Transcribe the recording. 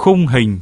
khung hình.